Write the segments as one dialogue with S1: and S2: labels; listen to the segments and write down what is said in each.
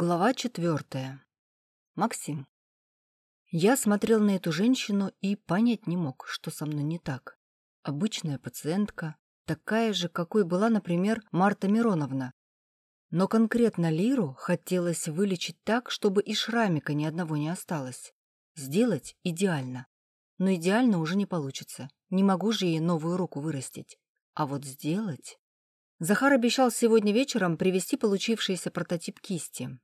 S1: Глава четвертая. Максим. Я смотрел на эту женщину и понять не мог, что со мной не так. Обычная пациентка, такая же, какой была, например, Марта Мироновна. Но конкретно Лиру хотелось вылечить так, чтобы и шрамика ни одного не осталось. Сделать идеально. Но идеально уже не получится. Не могу же ей новую руку вырастить. А вот сделать... Захар обещал сегодня вечером привезти получившийся прототип кисти.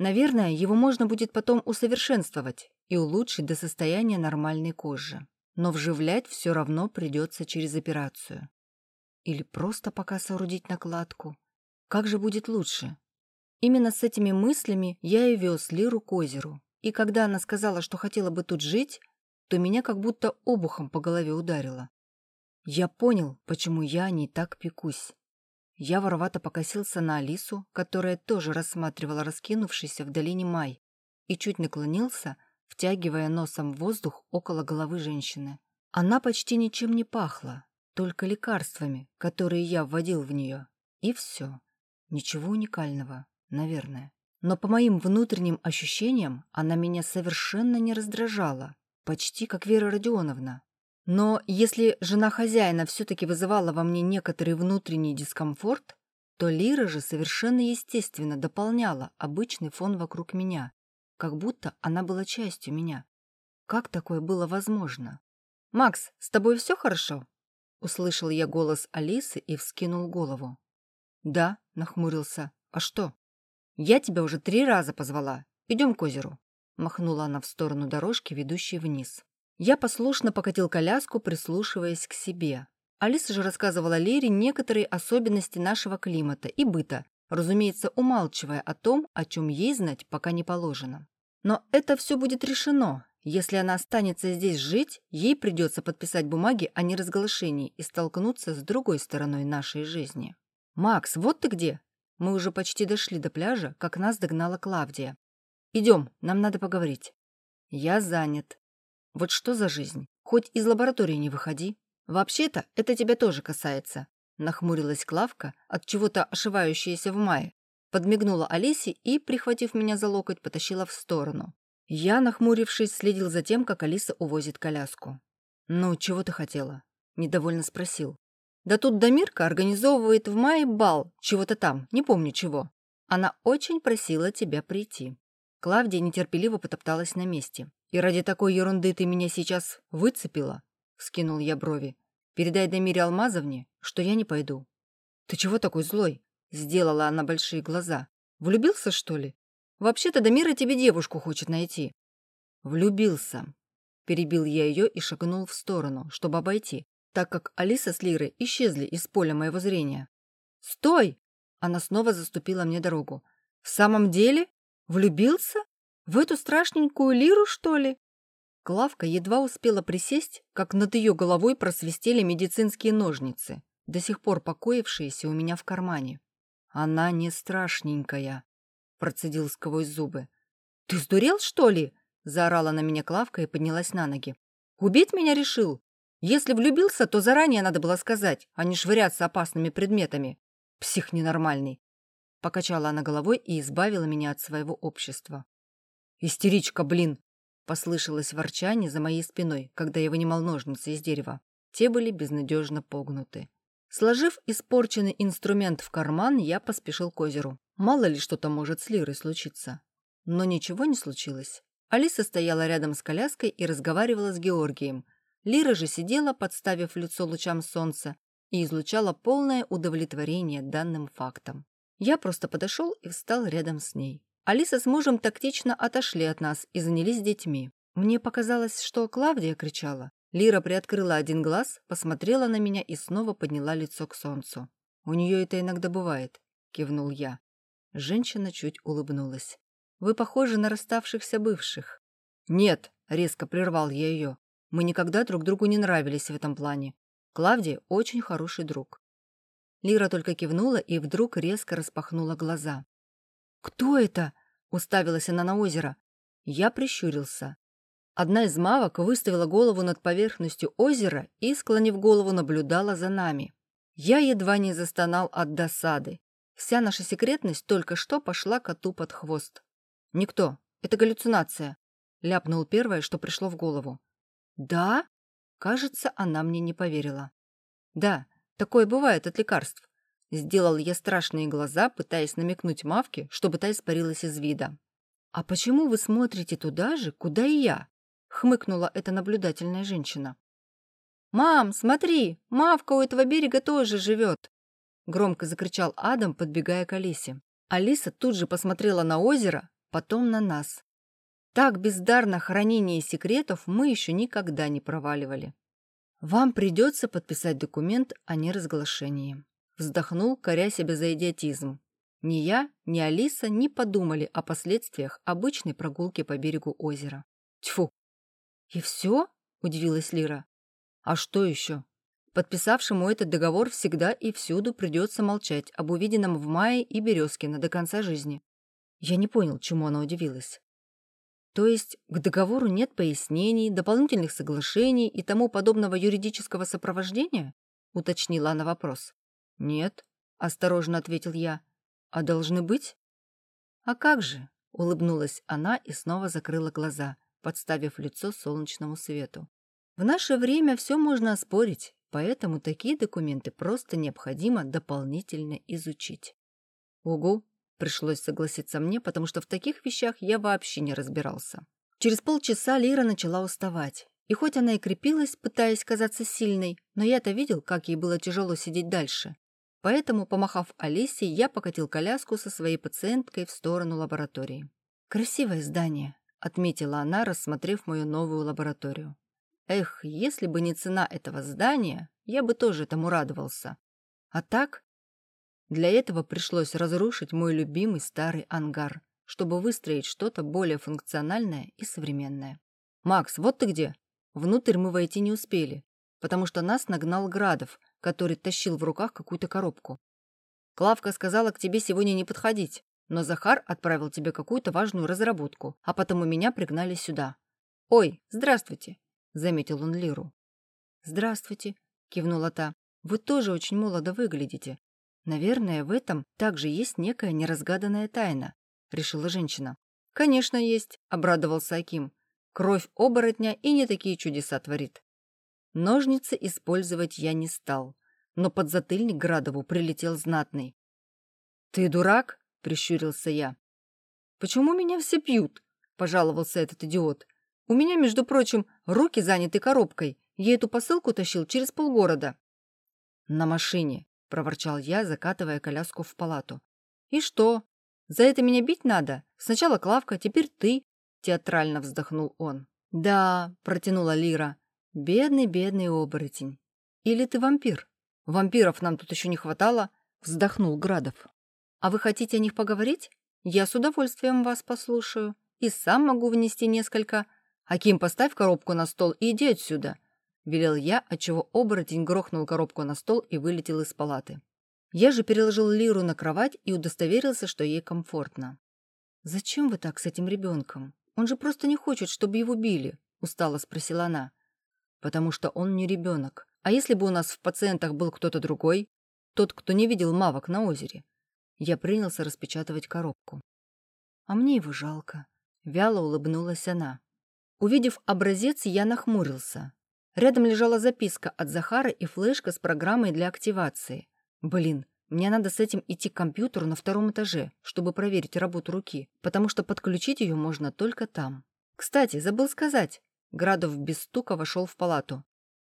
S1: Наверное, его можно будет потом усовершенствовать и улучшить до состояния нормальной кожи. Но вживлять все равно придется через операцию. Или просто пока соорудить накладку. Как же будет лучше? Именно с этими мыслями я и вез Лиру к озеру. И когда она сказала, что хотела бы тут жить, то меня как будто обухом по голове ударило. Я понял, почему я о ней так пекусь. Я воровато покосился на Алису, которая тоже рассматривала раскинувшийся в долине май, и чуть наклонился, втягивая носом воздух около головы женщины. Она почти ничем не пахла, только лекарствами, которые я вводил в нее. И все. Ничего уникального, наверное. Но по моим внутренним ощущениям она меня совершенно не раздражала, почти как Вера Родионовна. Но если жена хозяина все-таки вызывала во мне некоторый внутренний дискомфорт, то Лира же совершенно естественно дополняла обычный фон вокруг меня, как будто она была частью меня. Как такое было возможно? «Макс, с тобой все хорошо?» Услышал я голос Алисы и вскинул голову. «Да», — нахмурился. «А что?» «Я тебя уже три раза позвала. Идем к озеру», — махнула она в сторону дорожки, ведущей вниз. Я послушно покатил коляску, прислушиваясь к себе. Алиса же рассказывала Лере некоторые особенности нашего климата и быта, разумеется, умалчивая о том, о чем ей знать пока не положено. Но это все будет решено. Если она останется здесь жить, ей придется подписать бумаги о неразглашении и столкнуться с другой стороной нашей жизни. «Макс, вот ты где!» Мы уже почти дошли до пляжа, как нас догнала Клавдия. «Идем, нам надо поговорить». «Я занят», вот что за жизнь? Хоть из лаборатории не выходи. Вообще-то это тебя тоже касается. Нахмурилась Клавка, от чего-то ошивающаяся в мае. Подмигнула Алисе и, прихватив меня за локоть, потащила в сторону. Я, нахмурившись, следил за тем, как Алиса увозит коляску. «Ну, чего ты хотела?» – недовольно спросил. «Да тут Дамирка организовывает в мае бал, чего-то там, не помню чего. Она очень просила тебя прийти». Клавдия нетерпеливо потопталась на месте. «И ради такой ерунды ты меня сейчас выцепила?» — скинул я брови. «Передай Дамире Алмазовне, что я не пойду». «Ты чего такой злой?» — сделала она большие глаза. «Влюбился, что ли? Вообще-то Дамира тебе девушку хочет найти». «Влюбился», — перебил я ее и шагнул в сторону, чтобы обойти, так как Алиса с Лирой исчезли из поля моего зрения. «Стой!» — она снова заступила мне дорогу. «В самом деле? Влюбился?» В эту страшненькую лиру, что ли? Клавка едва успела присесть, как над ее головой просвистели медицинские ножницы, до сих пор покоившиеся у меня в кармане. «Она не страшненькая», — процедил сквозь зубы. «Ты сдурел, что ли?» — заорала на меня Клавка и поднялась на ноги. «Убить меня решил? Если влюбился, то заранее надо было сказать, а не швыряться опасными предметами. Псих ненормальный». Покачала она головой и избавила меня от своего общества. «Истеричка, блин!» — послышалось ворчание за моей спиной, когда я вынимал ножницы из дерева. Те были безнадежно погнуты. Сложив испорченный инструмент в карман, я поспешил к озеру. Мало ли что-то может с Лирой случиться. Но ничего не случилось. Алиса стояла рядом с коляской и разговаривала с Георгием. Лира же сидела, подставив лицо лучам солнца, и излучала полное удовлетворение данным фактом. Я просто подошел и встал рядом с ней. Алиса с мужем тактично отошли от нас и занялись детьми. Мне показалось, что Клавдия кричала. Лира приоткрыла один глаз, посмотрела на меня и снова подняла лицо к солнцу. «У нее это иногда бывает», — кивнул я. Женщина чуть улыбнулась. «Вы похожи на расставшихся бывших». «Нет», — резко прервал я ее. «Мы никогда друг другу не нравились в этом плане. Клавдия очень хороший друг». Лира только кивнула и вдруг резко распахнула глаза. «Кто это?» — уставилась она на озеро. Я прищурился. Одна из мавок выставила голову над поверхностью озера и, склонив голову, наблюдала за нами. Я едва не застонал от досады. Вся наша секретность только что пошла коту под хвост. «Никто. Это галлюцинация», — ляпнул первое, что пришло в голову. «Да?» Кажется, она мне не поверила. «Да, такое бывает от лекарств». Сделал я страшные глаза, пытаясь намекнуть Мавке, чтобы та испарилась из вида. «А почему вы смотрите туда же, куда и я?» — хмыкнула эта наблюдательная женщина. «Мам, смотри, Мавка у этого берега тоже живет!» Громко закричал Адам, подбегая к Алисе. Алиса тут же посмотрела на озеро, потом на нас. Так бездарно хранение секретов мы еще никогда не проваливали. «Вам придется подписать документ о неразглашении», вздохнул, коря себя за идиотизм. Ни я, ни Алиса не подумали о последствиях обычной прогулки по берегу озера. Тьфу! «И все?» – удивилась Лира. «А что еще? Подписавшему этот договор всегда и всюду придется молчать об увиденном в мае и Березкино до конца жизни». Я не понял, чему она удивилась. То есть к договору нет пояснений, дополнительных соглашений и тому подобного юридического сопровождения? Уточнила она вопрос. Нет, осторожно ответил я. А должны быть? А как же? Улыбнулась она и снова закрыла глаза, подставив лицо солнечному свету. В наше время все можно оспорить, поэтому такие документы просто необходимо дополнительно изучить. Угу, Пришлось согласиться мне, потому что в таких вещах я вообще не разбирался. Через полчаса Лира начала уставать. И хоть она и крепилась, пытаясь казаться сильной, но я-то видел, как ей было тяжело сидеть дальше. Поэтому, помахав Алисе, я покатил коляску со своей пациенткой в сторону лаборатории. «Красивое здание», — отметила она, рассмотрев мою новую лабораторию. «Эх, если бы не цена этого здания, я бы тоже этому радовался. А так, для этого пришлось разрушить мой любимый старый ангар, чтобы выстроить что-то более функциональное и современное. «Макс, вот ты где!» Внутрь мы войти не успели, потому что нас нагнал Градов, который тащил в руках какую-то коробку. «Клавка сказала к тебе сегодня не подходить, но Захар отправил тебе какую-то важную разработку, а потом у меня пригнали сюда». «Ой, здравствуйте!» — заметил он Лиру. «Здравствуйте!» — кивнула та. «Вы тоже очень молодо выглядите. «Наверное, в этом также есть некая неразгаданная тайна», — решила женщина. «Конечно, есть», — обрадовался Аким. «Кровь оборотня и не такие чудеса творит». Ножницы использовать я не стал, но под затыльник Градову прилетел знатный. «Ты дурак?» — прищурился я. «Почему меня все пьют?» — пожаловался этот идиот. «У меня, между прочим, руки заняты коробкой. Я эту посылку тащил через полгорода». «На машине», — проворчал я, закатывая коляску в палату. «И что? За это меня бить надо? Сначала Клавка, теперь ты», — театрально вздохнул он. «Да», — протянула Лира, — «бедный, бедный оборотень. Или ты вампир? Вампиров нам тут еще не хватало», — вздохнул Градов. «А вы хотите о них поговорить? Я с удовольствием вас послушаю. И сам могу внести несколько. Аким, поставь коробку на стол и иди отсюда велел я, отчего оборотень грохнул коробку на стол и вылетел из палаты. Я же переложил Лиру на кровать и удостоверился, что ей комфортно. «Зачем вы так с этим ребенком? Он же просто не хочет, чтобы его били», — устало спросила она. «Потому что он не ребенок. А если бы у нас в пациентах был кто-то другой? Тот, кто не видел мавок на озере?» Я принялся распечатывать коробку. «А мне его жалко», — вяло улыбнулась она. Увидев образец, я нахмурился. Рядом лежала записка от Захара и флешка с программой для активации. Блин, мне надо с этим идти к компьютеру на втором этаже, чтобы проверить работу руки, потому что подключить ее можно только там. Кстати, забыл сказать. Градов без стука вошел в палату.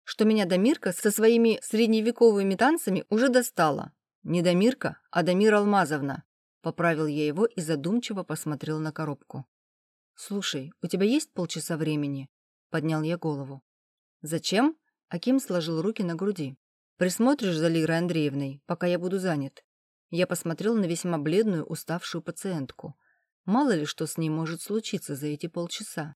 S1: Что меня Дамирка со своими средневековыми танцами уже достала. Не Дамирка, а Дамира Алмазовна. Поправил я его и задумчиво посмотрел на коробку. «Слушай, у тебя есть полчаса времени?» Поднял я голову. «Зачем?» Аким сложил руки на груди. «Присмотришь за Лирой Андреевной, пока я буду занят?» Я посмотрел на весьма бледную, уставшую пациентку. Мало ли что с ней может случиться за эти полчаса.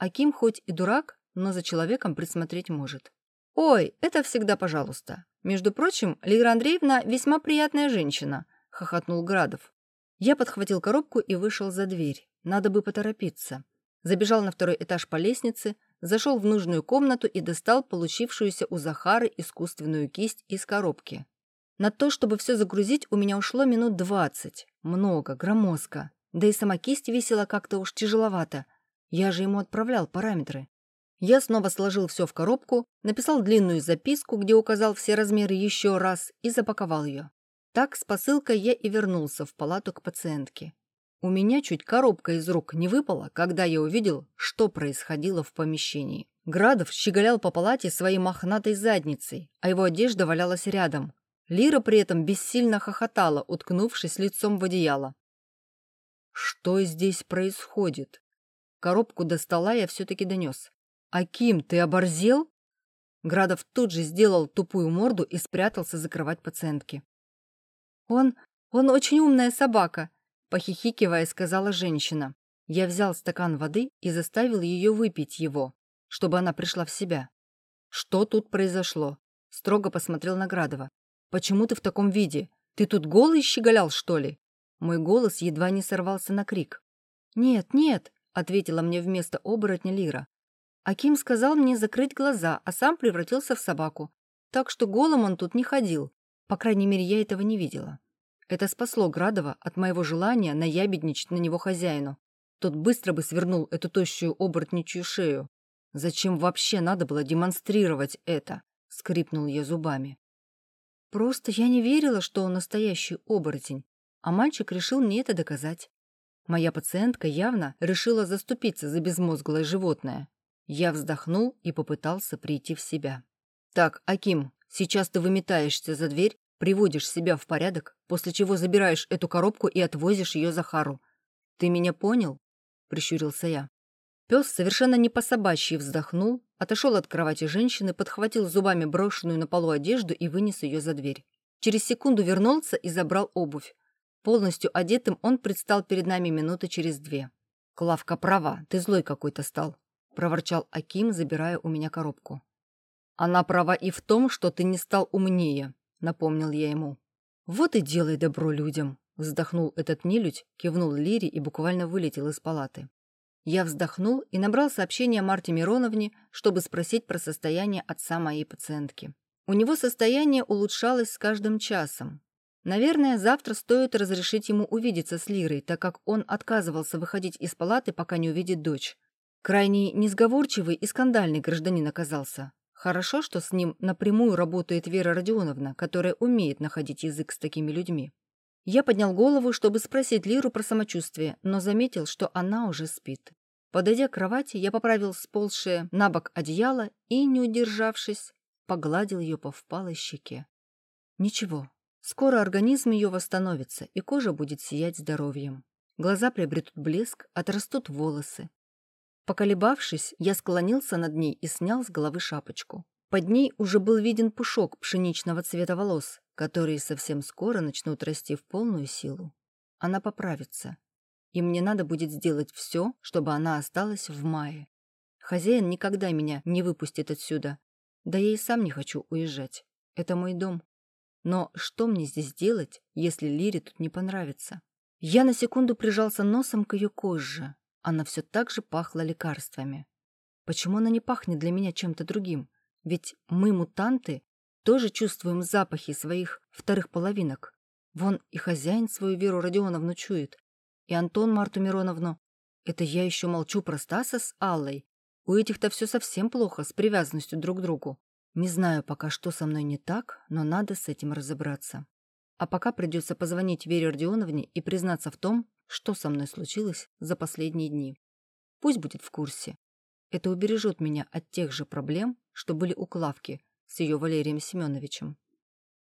S1: Аким хоть и дурак, но за человеком присмотреть может. «Ой, это всегда пожалуйста. Между прочим, Лира Андреевна весьма приятная женщина», — хохотнул Градов. Я подхватил коробку и вышел за дверь. Надо бы поторопиться. Забежал на второй этаж по лестнице, зашел в нужную комнату и достал получившуюся у Захары искусственную кисть из коробки. На то, чтобы все загрузить, у меня ушло минут двадцать. Много, громоздко. Да и сама кисть висела как-то уж тяжеловато. Я же ему отправлял параметры. Я снова сложил все в коробку, написал длинную записку, где указал все размеры еще раз и запаковал ее. Так с посылкой я и вернулся в палату к пациентке. У меня чуть коробка из рук не выпала, когда я увидел, что происходило в помещении. Градов щеголял по палате своей мохнатой задницей, а его одежда валялась рядом. Лира при этом бессильно хохотала, уткнувшись лицом в одеяло. «Что здесь происходит?» Коробку до стола я все-таки донес. «Аким, ты оборзел?» Градов тут же сделал тупую морду и спрятался закрывать пациентки. «Он... он очень умная собака», — похихикивая, сказала женщина. Я взял стакан воды и заставил ее выпить его, чтобы она пришла в себя. «Что тут произошло?» Строго посмотрел на Градова. «Почему ты в таком виде? Ты тут голый щеголял, что ли?» Мой голос едва не сорвался на крик. «Нет, нет», — ответила мне вместо оборотня Лира. Аким сказал мне закрыть глаза, а сам превратился в собаку. Так что голым он тут не ходил. По крайней мере, я этого не видела. Это спасло Градова от моего желания наябедничать на него хозяину. Тот быстро бы свернул эту тощую оборотничью шею. Зачем вообще надо было демонстрировать это? Скрипнул я зубами. Просто я не верила, что он настоящий оборотень. А мальчик решил мне это доказать. Моя пациентка явно решила заступиться за безмозглое животное. Я вздохнул и попытался прийти в себя. «Так, Аким, сейчас ты выметаешься за дверь, приводишь себя в порядок, после чего забираешь эту коробку и отвозишь ее Захару. Ты меня понял?» – прищурился я. Пес совершенно не по-собачьи вздохнул, отошел от кровати женщины, подхватил зубами брошенную на полу одежду и вынес ее за дверь. Через секунду вернулся и забрал обувь. Полностью одетым он предстал перед нами минуты через две. «Клавка права, ты злой какой-то стал», — проворчал Аким, забирая у меня коробку. «Она права и в том, что ты не стал умнее», — напомнил я ему. «Вот и делай добро людям», — вздохнул этот нелюдь, кивнул Лире и буквально вылетел из палаты. Я вздохнул и набрал сообщение Марте Мироновне, чтобы спросить про состояние отца моей пациентки. У него состояние улучшалось с каждым часом. Наверное, завтра стоит разрешить ему увидеться с Лирой, так как он отказывался выходить из палаты, пока не увидит дочь. Крайне несговорчивый и скандальный гражданин оказался. Хорошо, что с ним напрямую работает Вера Родионовна, которая умеет находить язык с такими людьми. Я поднял голову, чтобы спросить Лиру про самочувствие, но заметил, что она уже спит. Подойдя к кровати, я поправил сползшее на бок одеяло и, не удержавшись, погладил ее по впалой щеке. Ничего, Скоро организм ее восстановится, и кожа будет сиять здоровьем. Глаза приобретут блеск, отрастут волосы. Поколебавшись, я склонился над ней и снял с головы шапочку. Под ней уже был виден пушок пшеничного цвета волос, которые совсем скоро начнут расти в полную силу. Она поправится. И мне надо будет сделать все, чтобы она осталась в мае. Хозяин никогда меня не выпустит отсюда. Да я и сам не хочу уезжать. Это мой дом. Но что мне здесь делать, если Лире тут не понравится? Я на секунду прижался носом к ее коже. Она все так же пахла лекарствами. Почему она не пахнет для меня чем-то другим? Ведь мы, мутанты, тоже чувствуем запахи своих вторых половинок. Вон и хозяин свою Веру Родионовну чует, и Антон Марту Мироновну. Это я еще молчу про Стаса с Аллой. У этих-то все совсем плохо с привязанностью друг к другу. Не знаю пока, что со мной не так, но надо с этим разобраться. А пока придется позвонить Вере Родионовне и признаться в том, что со мной случилось за последние дни. Пусть будет в курсе. Это убережет меня от тех же проблем, что были у Клавки с ее Валерием Семеновичем.